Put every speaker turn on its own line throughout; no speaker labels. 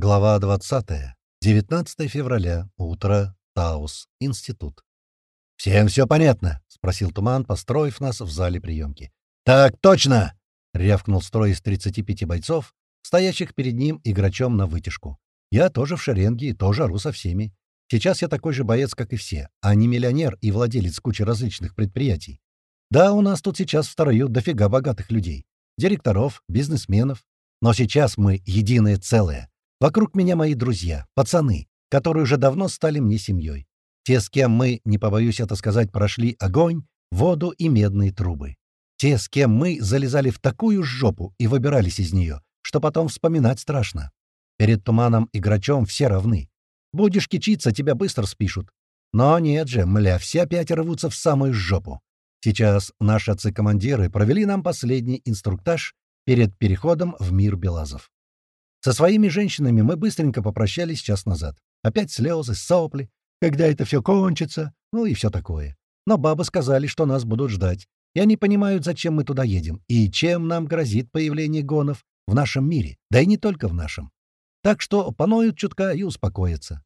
Глава 20. 19 февраля. Утро. Таус. Институт.
«Всем все понятно?» — спросил Туман, построив нас в зале приемки. «Так точно!» — рявкнул строй из 35 бойцов, стоящих перед ним играчом на вытяжку. «Я тоже в шеренге и тоже ору со всеми. Сейчас я такой же боец, как и все, а не миллионер и владелец кучи различных предприятий. Да, у нас тут сейчас в строю дофига богатых людей. Директоров, бизнесменов. Но сейчас мы единое целое. Вокруг меня мои друзья, пацаны, которые уже давно стали мне семьей. Те, с кем мы, не побоюсь это сказать, прошли огонь, воду и медные трубы. Те, с кем мы залезали в такую жопу и выбирались из нее, что потом вспоминать страшно. Перед туманом и грачом все равны. Будешь кичиться, тебя быстро спишут. Но нет же, мля, все опять рвутся в самую жопу. Сейчас наши отцы-командиры провели нам последний инструктаж перед переходом в мир Белазов. Со своими женщинами мы быстренько попрощались час назад. Опять слезы, сопли, когда это все кончится, ну и все такое. Но бабы сказали, что нас будут ждать, и они понимают, зачем мы туда едем, и чем нам грозит появление гонов в нашем мире, да и не только в нашем. Так что поноют чутка и успокоятся.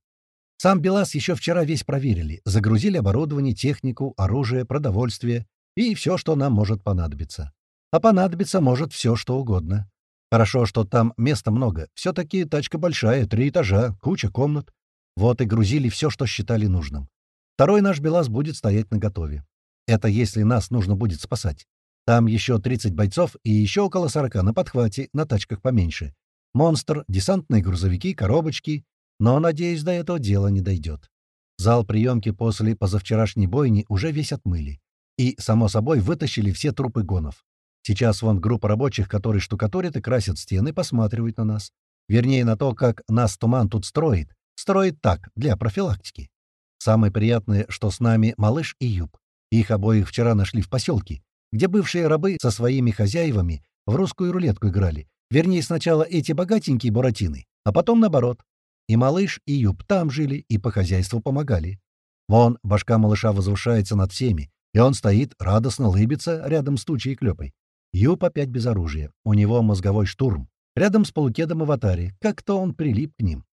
Сам БелАЗ еще вчера весь проверили, загрузили оборудование, технику, оружие, продовольствие и все, что нам может понадобиться. А понадобиться может все, что угодно. Хорошо, что там места много. Все-таки тачка большая, три этажа, куча комнат. Вот и грузили все, что считали нужным. Второй наш БелАЗ будет стоять наготове. Это если нас нужно будет спасать. Там еще 30 бойцов и еще около 40 на подхвате, на тачках поменьше. Монстр, десантные грузовики, коробочки. Но, надеюсь, до этого дела не дойдет. Зал приемки после позавчерашней бойни уже весь отмыли. И, само собой, вытащили все трупы гонов. Сейчас вон группа рабочих, которые штукатурят и красят стены, посматривают на нас. Вернее, на то, как нас туман тут строит. Строит так, для профилактики. Самое приятное, что с нами малыш и Юб. Их обоих вчера нашли в поселке, где бывшие рабы со своими хозяевами в русскую рулетку играли. Вернее, сначала эти богатенькие буратины, а потом наоборот. И малыш, и Юб там жили и по хозяйству помогали. Вон, башка малыша возвышается над всеми, и он стоит, радостно лыбится рядом с тучей и клёпой. Юп опять без оружия. У него мозговой штурм. Рядом с полукедом аватаре. Как-то он прилип к ним.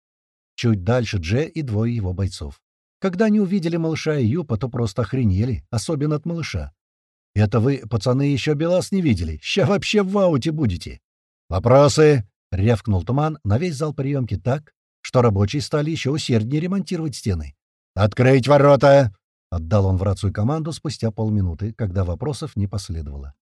Чуть дальше Дже и двое его бойцов. Когда они увидели малыша и Юпа, то просто охренели, особенно от малыша. «Это вы, пацаны, еще Белас не видели. Ща вообще в ауте будете». «Вопросы?» — рявкнул туман на весь зал приемки так, что рабочие стали еще усерднее ремонтировать стены. «Открыть ворота!» — отдал он в рацию команду спустя полминуты, когда вопросов не последовало.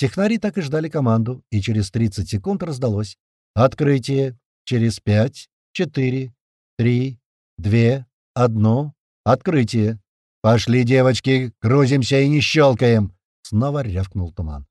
Технари так и ждали команду, и через 30 секунд раздалось. «Открытие! Через пять, четыре, три, две, одно. Открытие! Пошли, девочки, грузимся и не щелкаем!» Снова рявкнул туман.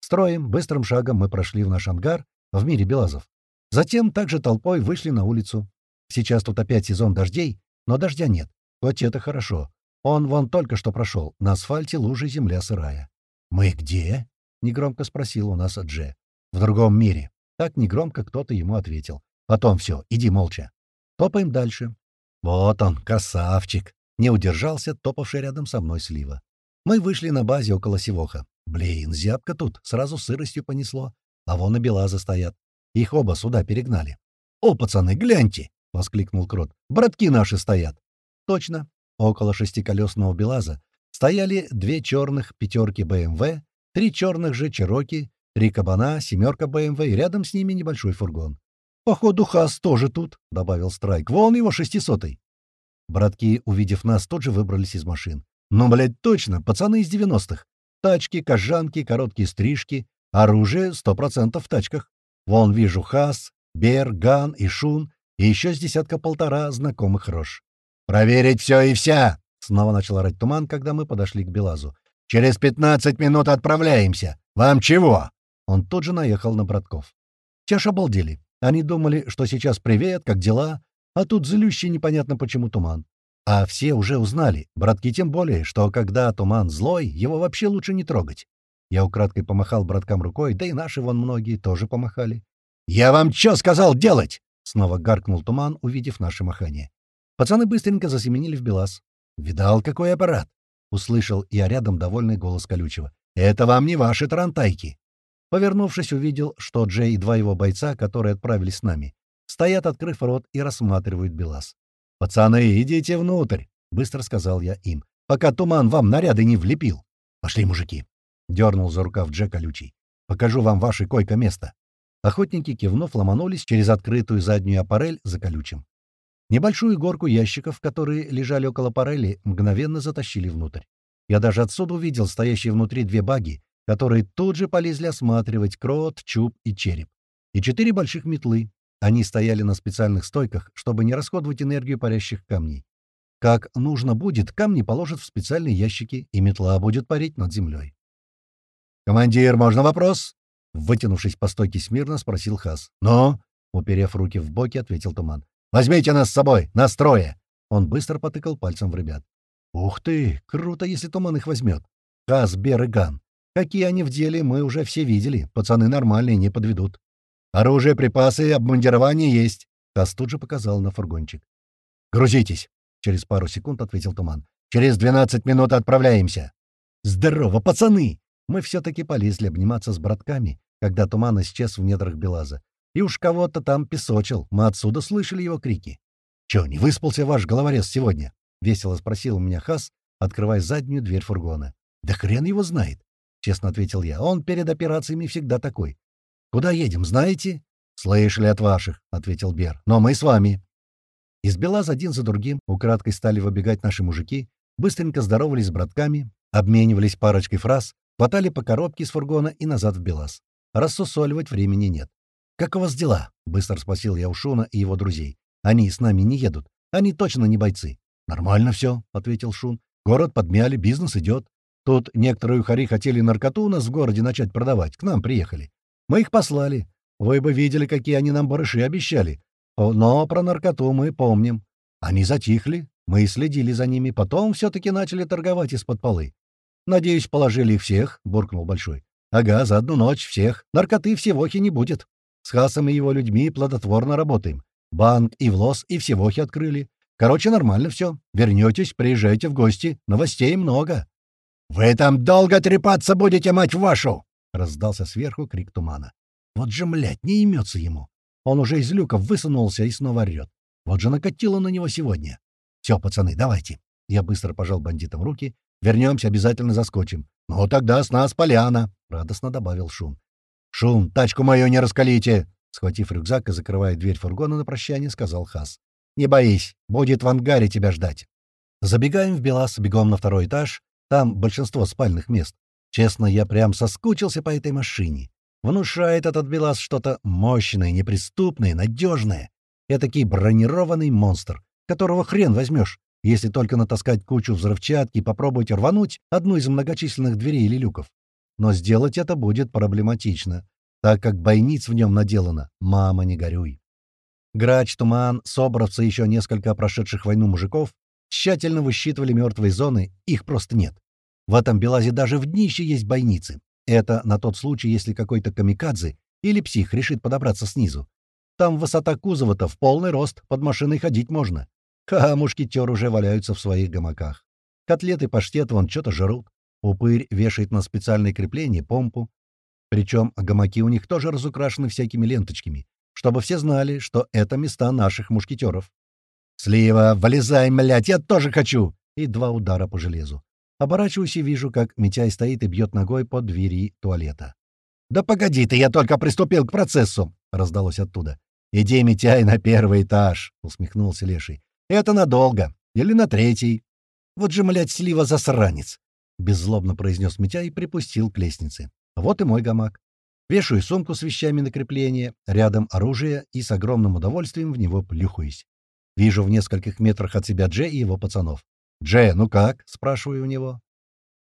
Строем, быстрым шагом мы прошли в наш ангар в мире Белазов. Затем также толпой вышли на улицу. Сейчас тут опять сезон дождей, но дождя нет. Хоть это хорошо. Он вон только что прошел. На асфальте лужи земля сырая. «Мы где?» — негромко спросил у нас Дже. «В другом мире». Так негромко кто-то ему ответил. «Потом все, иди молча». Топаем дальше. «Вот он, красавчик!» — не удержался топавший рядом со мной слива. Мы вышли на базе около Сивоха. Блин, зябко тут, сразу сыростью понесло. А вон и белазы стоят. Их оба сюда перегнали. «О, пацаны, гляньте!» — воскликнул Крот. «Братки наши стоят!» Точно. Около шестиколесного белаза стояли две черных пятерки БМВ Три черных же Чероки, три кабана, семерка БМВ и рядом с ними небольшой фургон. «Походу, Хас тоже тут», — добавил Страйк. «Вон его шестисотый». Братки, увидев нас, тут же выбрались из машин. «Ну, блядь, точно, пацаны из девяностых. Тачки, кожанки, короткие стрижки, оружие сто процентов в тачках. Вон вижу Хас, Бер, Ган и Шун, и еще с десятка-полтора знакомых рож. «Проверить все и вся!» — снова начал орать туман, когда мы подошли к Белазу. Через пятнадцать минут отправляемся. Вам чего?» Он тут же наехал на братков. Те ж обалдели. Они думали, что сейчас привет, как дела, а тут злющий непонятно почему туман. А все уже узнали, братки тем более, что когда туман злой, его вообще лучше не трогать. Я украдкой помахал браткам рукой, да и наши вон многие тоже помахали. «Я вам чё сказал делать?» — снова гаркнул туман, увидев наше махание. Пацаны быстренько засеменили в белаз. «Видал, какой аппарат? — услышал я рядом довольный голос колючего. «Это вам не ваши тарантайки!» Повернувшись, увидел, что Джей и два его бойца, которые отправились с нами, стоят, открыв рот, и рассматривают БелАЗ. «Пацаны, идите внутрь!» — быстро сказал я им. «Пока туман вам наряды не влепил!» «Пошли, мужики!» — дернул за рукав Джек колючий. «Покажу вам ваше койко-место!» Охотники, кивнув, ломанулись через открытую заднюю аппарель за колючим. Небольшую горку ящиков, которые лежали около парели, мгновенно затащили внутрь. Я даже отсюда увидел стоящие внутри две баги, которые тут же полезли осматривать крот, чуб и череп. И четыре больших метлы. Они стояли на специальных стойках, чтобы не расходовать энергию парящих камней. Как нужно будет, камни положат в специальные ящики, и метла будет парить над землей. «Командир, можно вопрос?» Вытянувшись по стойке смирно, спросил Хас. «Но?» — уперев руки в боки, ответил Туман. «Возьмите нас с собой! Нас трое!» Он быстро потыкал пальцем в ребят. «Ух ты! Круто, если Туман их возьмет! Хас, Бер и Ган! Какие они в деле, мы уже все видели. Пацаны нормальные, не подведут. Оружие, припасы, обмундирование есть. Тасс тут же показал на фургончик. «Грузитесь!» — через пару секунд ответил Туман. «Через двенадцать минут отправляемся!» «Здорово, пацаны!» Мы все-таки полезли обниматься с братками, когда Туман исчез в недрах Белаза. И уж кого-то там песочил, мы отсюда слышали его крики. «Чё, не выспался ваш головорез сегодня?» — весело спросил у меня Хас, открывая заднюю дверь фургона. «Да хрен его знает!» — честно ответил я. «Он перед операциями всегда такой. «Куда едем, знаете?» «Слышали от ваших», — ответил Бер. «Но мы с вами». Из Белаз один за другим украдкой стали выбегать наши мужики, быстренько здоровались с братками, обменивались парочкой фраз, хватали по коробке из фургона и назад в Белаз. Рассусоливать времени нет. «Как у вас дела?» — быстро спросил я у Шуна и его друзей. «Они с нами не едут. Они точно не бойцы». «Нормально все», — ответил Шун. «Город подмяли, бизнес идет. Тут некоторые ухари хотели наркоту у нас в городе начать продавать. К нам приехали. Мы их послали. Вы бы видели, какие они нам барыши обещали. Но про наркоту мы помним. Они затихли, мы следили за ними, потом все-таки начали торговать из-под полы. «Надеюсь, положили их всех», — буркнул Большой. «Ага, за одну ночь всех. Наркоты всегохи не будет. С Хасом и его людьми плодотворно работаем. Банк и влос, и всегохи открыли. Короче, нормально все. Вернетесь, приезжайте в гости. Новостей много». «Вы там долго трепаться будете, мать вашу!» Раздался сверху крик тумана. Вот же, млядь, не имется ему. Он уже из люка высунулся и снова орёт. Вот же накатило на него сегодня. Все, пацаны, давайте. Я быстро пожал бандитам руки. Вернемся, обязательно заскочим. Ну, тогда с нас поляна, — радостно добавил Шун. Шун, тачку мою не раскалите! Схватив рюкзак и закрывая дверь фургона на прощание, сказал Хас. «Не боись, будет в ангаре тебя ждать». Забегаем в Белас, бегом на второй этаж. Там большинство спальных мест. Честно, я прям соскучился по этой машине. Внушает этот БелАЗ что-то мощное, неприступное, надежное. Этакий бронированный монстр, которого хрен возьмешь, если только натаскать кучу взрывчатки и попробовать рвануть одну из многочисленных дверей или люков. Но сделать это будет проблематично, так как бойниц в нем наделано. Мама, не горюй. Грач, Туман, Собровцы и еще несколько прошедших войну мужиков тщательно высчитывали мертвые зоны, их просто нет. В этом Белазе даже в днище есть бойницы. Это на тот случай, если какой-то камикадзе или псих решит подобраться снизу. Там высота кузова-то в полный рост, под машиной ходить можно. Ха, мушкетер уже валяются в своих гамаках. Котлеты, паштет вон что-то жрут. Упырь вешает на специальное крепление помпу. Причем гамаки у них тоже разукрашены всякими ленточками, чтобы все знали, что это места наших мушкетеров. «Слива, вылезай, млядь, я тоже хочу!» И два удара по железу. Оборачиваюсь и вижу, как Митяй стоит и бьет ногой по двери туалета. «Да погоди ты, я только приступил к процессу!» — раздалось оттуда. «Иди, Митяй, на первый этаж!» — усмехнулся Леший. «Это надолго. Или на третий. Вот же, млядь, слива засранец!» — беззлобно произнес Митяй и припустил к лестнице. «Вот и мой гамак. Вешаю сумку с вещами на крепление, рядом оружие и с огромным удовольствием в него плюхаюсь. Вижу в нескольких метрах от себя Дже и его пацанов. «Дже, ну как?» — спрашиваю у него.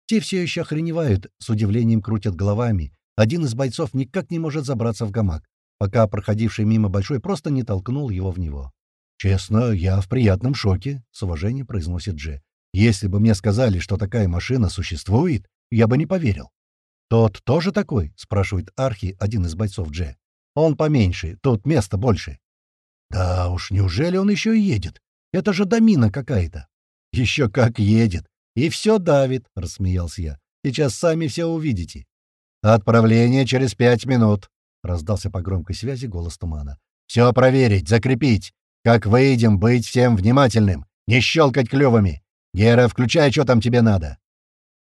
Те все еще охреневают, с удивлением крутят головами. Один из бойцов никак не может забраться в гамак, пока проходивший мимо Большой просто не толкнул его в него. «Честно, я в приятном шоке», — с уважением произносит Дже. «Если бы мне сказали, что такая машина существует, я бы не поверил». «Тот тоже такой?» — спрашивает Архи, один из бойцов Дже. «Он поменьше, тут места больше». «Да уж, неужели он еще и едет? Это же домина какая-то». «Еще как едет! И все давит!» — рассмеялся я. «Сейчас сами все увидите». «Отправление через пять минут!» — раздался по громкой связи голос тумана. Все проверить, закрепить. Как выйдем, быть всем внимательным. Не щелкать клювами. Гера, включай, что там тебе надо.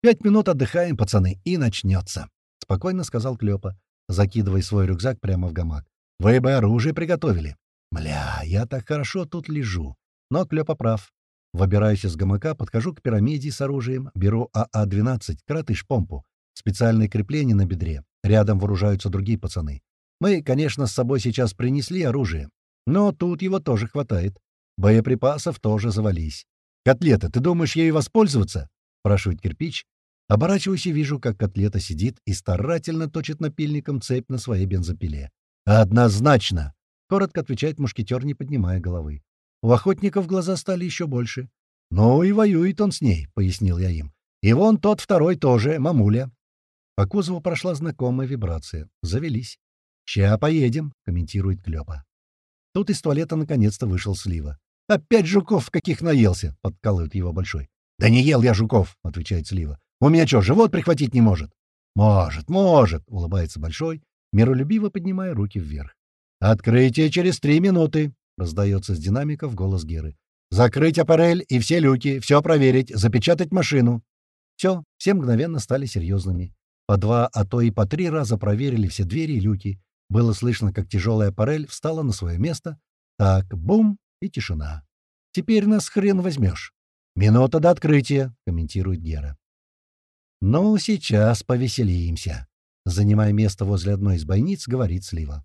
«Пять минут отдыхаем, пацаны, и начнется», — спокойно сказал Клёпа, закидывая свой рюкзак прямо в гамак. «Вы бы оружие приготовили». «Мля, я так хорошо тут лежу». Но Клёпа прав. Выбираюсь из гамака, подхожу к пирамиде с оружием, беру АА-12, кротыш-помпу, специальное крепление на бедре. Рядом вооружаются другие пацаны. Мы, конечно, с собой сейчас принесли оружие, но тут его тоже хватает. Боеприпасов тоже завались. «Котлета, ты думаешь, ею воспользоваться?» — спрашивает кирпич. Оборачиваюсь и вижу, как котлета сидит и старательно точит напильником цепь на своей бензопиле. «Однозначно!» — коротко отвечает мушкетер, не поднимая головы. У охотников глаза стали еще больше. «Ну и воюет он с ней», — пояснил я им. «И вон тот второй тоже, мамуля». По кузову прошла знакомая вибрация. Завелись. «Ща поедем», — комментирует Клёпа. Тут из туалета наконец-то вышел Слива. «Опять жуков каких наелся!» — подкалывает его Большой. «Да не ел я жуков!» — отвечает Слива. «У меня что, живот прихватить не может?» «Может, может!» — улыбается Большой, миролюбиво поднимая руки вверх. «Открытие через три минуты!» — раздается с динамиков голос Геры. «Закрыть аппарель и все люки, все проверить, запечатать машину!» Все, все мгновенно стали серьезными. По два, а то и по три раза проверили все двери и люки. Было слышно, как тяжелая аппарель встала на свое место. Так, бум, и тишина. «Теперь нас хрен возьмешь». «Минута до открытия», — комментирует Гера. «Ну, сейчас повеселимся», — занимая место возле одной из бойниц, говорит Слива.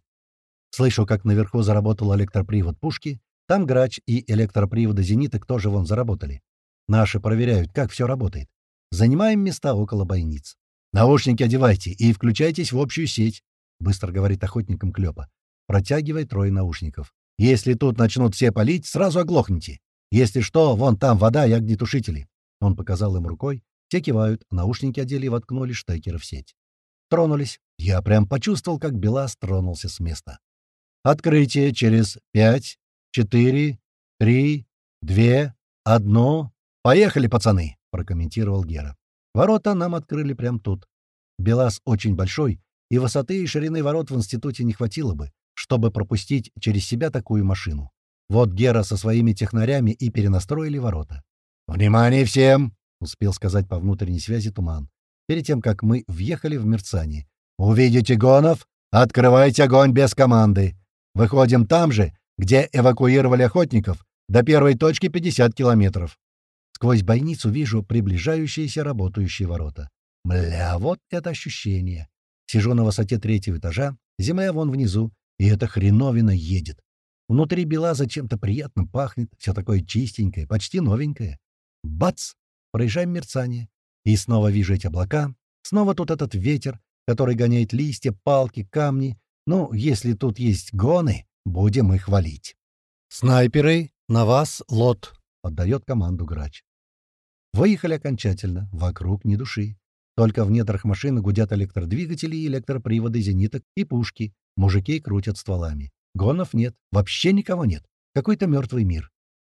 Слышу, как наверху заработал электропривод пушки, там грач и электроприводы зениток тоже вон заработали. Наши проверяют, как все работает. Занимаем места около бойниц. «Наушники одевайте и включайтесь в общую сеть», — быстро говорит охотникам Клёпа. Протягивает трое наушников. «Если тут начнут все палить, сразу оглохните. Если что, вон там вода и огнетушители». Он показал им рукой. Те кивают, наушники одели и воткнули штекеры в сеть. Тронулись. Я прям почувствовал, как Белас тронулся с места. «Открытие через пять, четыре, три, две, одно. Поехали, пацаны!» — прокомментировал Гера. Ворота нам открыли прямо тут. Белас очень большой, и высоты и ширины ворот в институте не хватило бы, чтобы пропустить через себя такую машину. Вот Гера со своими технарями и перенастроили ворота. «Внимание всем!» — успел сказать по внутренней связи Туман. Перед тем, как мы въехали в мерцание. «Увидите гонов? Открывайте огонь без команды. Выходим там же, где эвакуировали охотников, до первой точки 50 километров. Сквозь бойницу вижу приближающиеся работающие ворота. Мля, вот это ощущение. Сижу на высоте третьего этажа, земля вон внизу, и эта хреновина едет. Внутри бела зачем-то приятно пахнет, все такое чистенькое, почти новенькое. Бац! Проезжаем мерцание. И снова вижу эти облака. Снова тут этот ветер, который гоняет листья, палки, камни. Ну, если тут есть гоны, будем их валить. «Снайперы, на вас лот!» — отдает команду грач. Выехали окончательно, вокруг ни души. Только в недрах машины гудят электродвигатели и электроприводы зениток и пушки. Мужики крутят стволами. Гонов нет, вообще никого нет. Какой-то мертвый мир.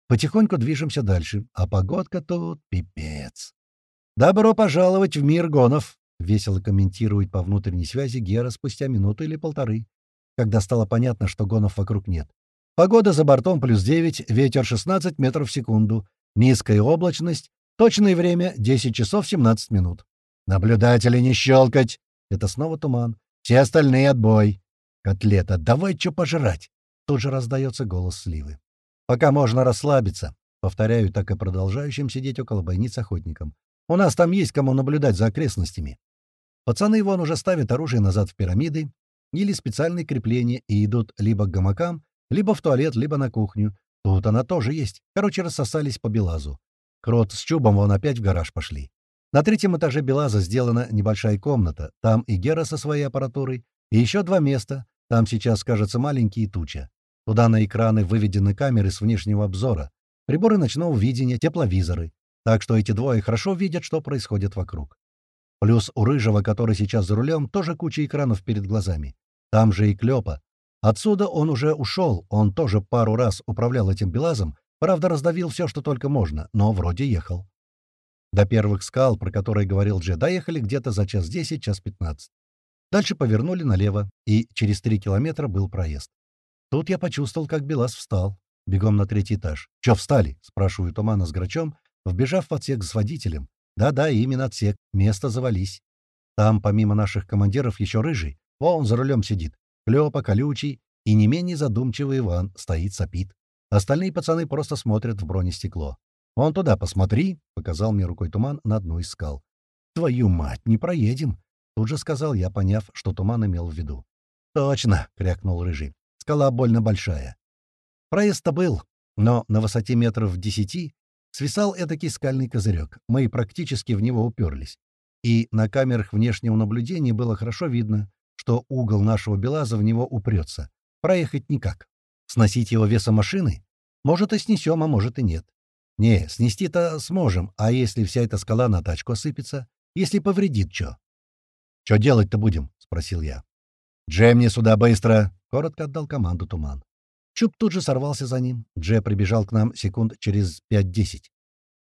Потихоньку движемся дальше, а погодка тут пипец. «Добро пожаловать в мир гонов», — весело комментирует по внутренней связи Гера спустя минуту или полторы, когда стало понятно, что гонов вокруг нет. Погода за бортом плюс 9, ветер 16 метров в секунду, низкая облачность, точное время 10 часов 17 минут. Наблюдатели не щелкать! Это снова туман. Все остальные отбой. Котлета, давай что пожрать? Тут же раздается голос сливы. Пока можно расслабиться. Повторяю, так и продолжающим сидеть около бойниц охотникам. У нас там есть кому наблюдать за окрестностями. Пацаны вон уже ставят оружие назад в пирамиды или специальные крепления и идут либо к гамакам, либо в туалет, либо на кухню. Тут она тоже есть. Короче, рассосались по Белазу. Крот с Чубом вон опять в гараж пошли. На третьем этаже Белаза сделана небольшая комната. Там и Гера со своей аппаратурой, и еще два места. Там сейчас, кажется, маленькие туча. Туда на экраны выведены камеры с внешнего обзора, приборы ночного видения, тепловизоры. Так что эти двое хорошо видят, что происходит вокруг. Плюс у Рыжего, который сейчас за рулем, тоже куча экранов перед глазами. Там же и Клёпа, Отсюда он уже ушел, он тоже пару раз управлял этим Белазом, правда, раздавил все, что только можно, но вроде ехал. До первых скал, про которые говорил Дже, доехали где-то за час десять, час пятнадцать. Дальше повернули налево, и через три километра был проезд. Тут я почувствовал, как Белас встал. Бегом на третий этаж. «Чё встали?» — спрашиваю Тумана с Грачом, вбежав в отсек с водителем. «Да-да, именно отсек. Место завались. Там, помимо наших командиров, еще рыжий. Он за рулем сидит. Клёпа, колючий и не менее задумчивый Иван стоит сопит. Остальные пацаны просто смотрят в бронестекло. «Вон туда посмотри», — показал мне рукой туман на одну из скал. «Твою мать, не проедем», — тут же сказал я, поняв, что туман имел в виду. «Точно», — крякнул Рыжий. «Скала больно большая». Проезд-то был, но на высоте метров десяти свисал эдакий скальный козырек. Мы практически в него уперлись. И на камерах внешнего наблюдения было хорошо видно, что угол нашего Белаза в него упрется. Проехать никак. Сносить его весом машины? Может, и снесем, а может, и нет. Не, снести-то сможем, а если вся эта скала на тачку осыпется? Если повредит что? «Что делать-то будем?» — спросил я. «Джей мне сюда быстро!» — коротко отдал команду Туман. Чуб тут же сорвался за ним. Джей прибежал к нам секунд через пять-десять.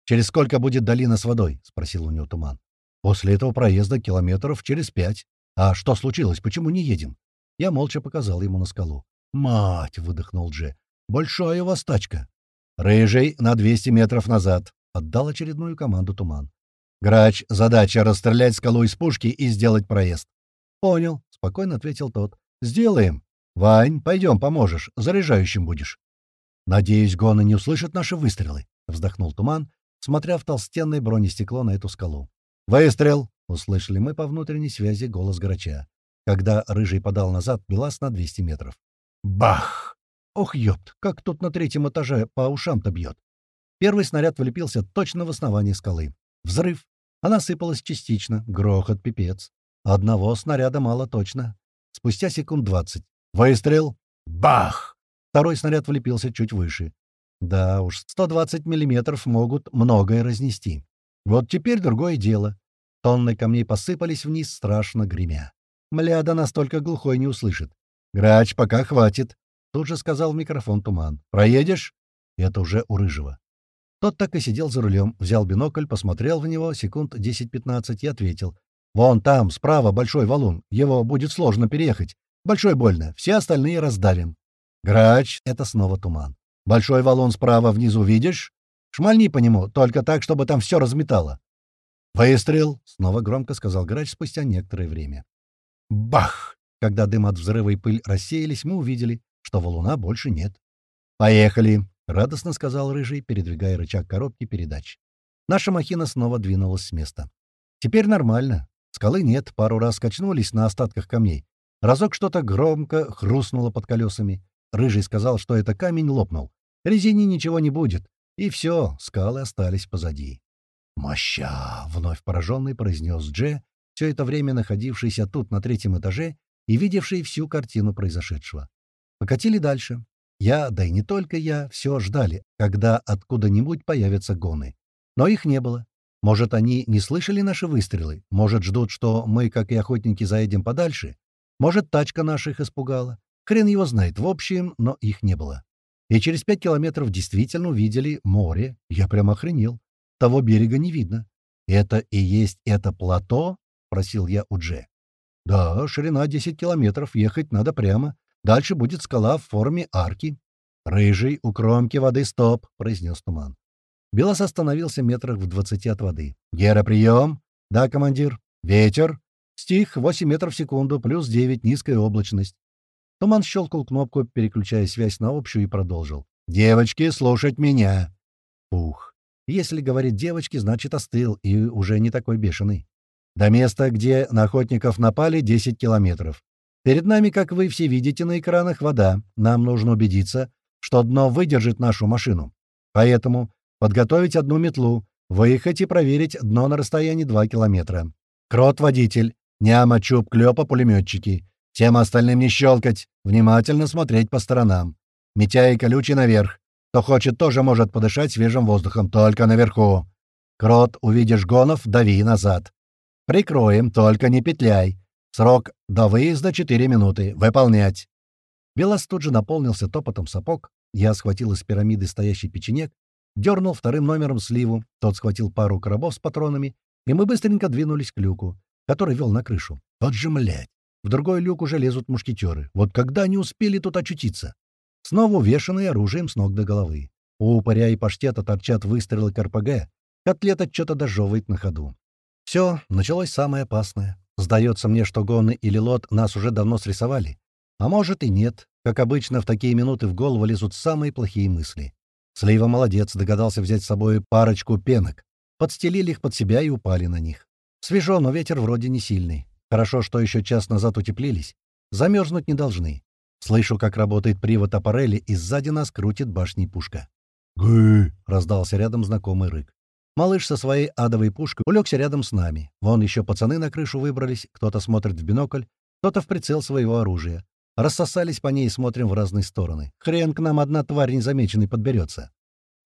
«Через сколько будет долина с водой?» — спросил у него Туман. «После этого проезда километров через пять. А что случилось? Почему не едем?» Я молча показал ему на скалу. «Мать!» — выдохнул Дже. «Большая у вас тачка!» «Рыжий на 200 метров назад!» — отдал очередную команду Туман. «Грач, задача — расстрелять скалу из пушки и сделать проезд». «Понял», — спокойно ответил тот. «Сделаем. Вань, пойдем, поможешь. Заряжающим будешь». «Надеюсь, Гона не услышит наши выстрелы», — вздохнул Туман, смотря в толстенное бронестекло на эту скалу. «Выстрел!» — услышали мы по внутренней связи голос Грача, когда Рыжий подал назад Белас на 200 метров. Бах! Ох, ёпт, как тут на третьем этаже по ушам-то бьет. Первый снаряд влепился точно в основание скалы. Взрыв. Она сыпалась частично. Грохот, пипец. Одного снаряда мало точно. Спустя секунд двадцать. Выстрел. Бах! Второй снаряд влепился чуть выше. Да уж, 120 миллиметров могут многое разнести. Вот теперь другое дело. Тонны камней посыпались вниз, страшно гремя. Мляда настолько глухой не услышит. «Грач, пока хватит», — тут же сказал в микрофон Туман. «Проедешь?» Это уже у Рыжего. Тот так и сидел за рулем, взял бинокль, посмотрел в него секунд 10-15 и ответил. «Вон там, справа, большой валун. Его будет сложно переехать. Большой больно. Все остальные раздавим». «Грач» — это снова Туман. «Большой валун справа внизу видишь? Шмальни по нему, только так, чтобы там все разметало». «Выстрел!» — снова громко сказал Грач спустя некоторое время. Бах! Когда дым от взрыва и пыль рассеялись, мы увидели, что валуна больше нет. «Поехали!» — радостно сказал Рыжий, передвигая рычаг коробки передач. Наша махина снова двинулась с места. «Теперь нормально. Скалы нет, пару раз качнулись на остатках камней. Разок что-то громко хрустнуло под колесами. Рыжий сказал, что это камень лопнул. Резине ничего не будет. И все, скалы остались позади. «Моща!» — вновь пораженный произнес Дже, все это время находившийся тут на третьем этаже и видевший всю картину произошедшего. Покатили дальше. Я, да и не только я, все ждали, когда откуда-нибудь появятся гоны. Но их не было. Может, они не слышали наши выстрелы? Может, ждут, что мы, как и охотники, заедем подальше? Может, тачка наших испугала? Хрен его знает. В общем, но их не было. И через пять километров действительно увидели море. Я прямо охренел. Того берега не видно. «Это и есть это плато?» — просил я у Дже. «Да, ширина 10 километров, ехать надо прямо. Дальше будет скала в форме арки». «Рыжий, у кромки воды стоп», — произнес туман. Белос остановился метрах в двадцати от воды. «Гера, прием!» «Да, командир». «Ветер?» «Стих, 8 метров в секунду, плюс 9, низкая облачность». Туман щелкнул кнопку, переключая связь на общую, и продолжил. «Девочки, слушать меня!» Ух. Если говорит девочки, значит остыл и уже не такой бешеный. До места, где на охотников напали, 10 километров. Перед нами, как вы все видите на экранах, вода. Нам нужно убедиться, что дно выдержит нашу машину. Поэтому подготовить одну метлу, выехать и проверить дно на расстоянии 2 километра. Крот-водитель, няма, чуб, клёпа, пулеметчики. Тем остальным не щелкать, внимательно смотреть по сторонам. Митя и колючий наверх. Кто хочет, тоже может подышать свежим воздухом, только наверху. Крот, увидишь гонов, дави назад. «Прикроем, только не петляй. Срок до выезда 4 минуты. Выполнять». Белас тут же наполнился топотом сапог. Я схватил из пирамиды стоящий печенек, дернул вторым номером сливу, тот схватил пару коробов с патронами, и мы быстренько двинулись к люку, который вел на крышу. Вот же, млядь! В другой люк уже лезут мушкетеры. Вот когда они успели тут очутиться? снова увешанные оружием с ног до головы. У упыря и паштета торчат выстрелы к РПГ. Котлета что-то дожевывает на ходу. Все, началось самое опасное. Сдается мне, что Гонны или Лот нас уже давно срисовали. А может и нет. Как обычно, в такие минуты в голову лезут самые плохие мысли. Слива молодец, догадался взять с собой парочку пенок. Подстелили их под себя и упали на них. Свежо, но ветер вроде не сильный. Хорошо, что еще час назад утеплились. Замерзнуть не должны. Слышу, как работает привод аппарели, и сзади нас крутит башней пушка.
«Гы!»
— раздался рядом знакомый рык. Малыш со своей адовой пушкой улегся рядом с нами. Вон еще пацаны на крышу выбрались, кто-то смотрит в бинокль, кто-то в прицел своего оружия. Рассосались по ней и смотрим в разные стороны. Хрен к нам одна тварь незамеченной подберется.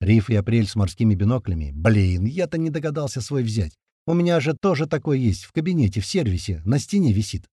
Риф и Апрель с морскими биноклями. Блин, я-то не догадался свой взять. У меня же тоже такой есть, в кабинете, в сервисе, на стене висит.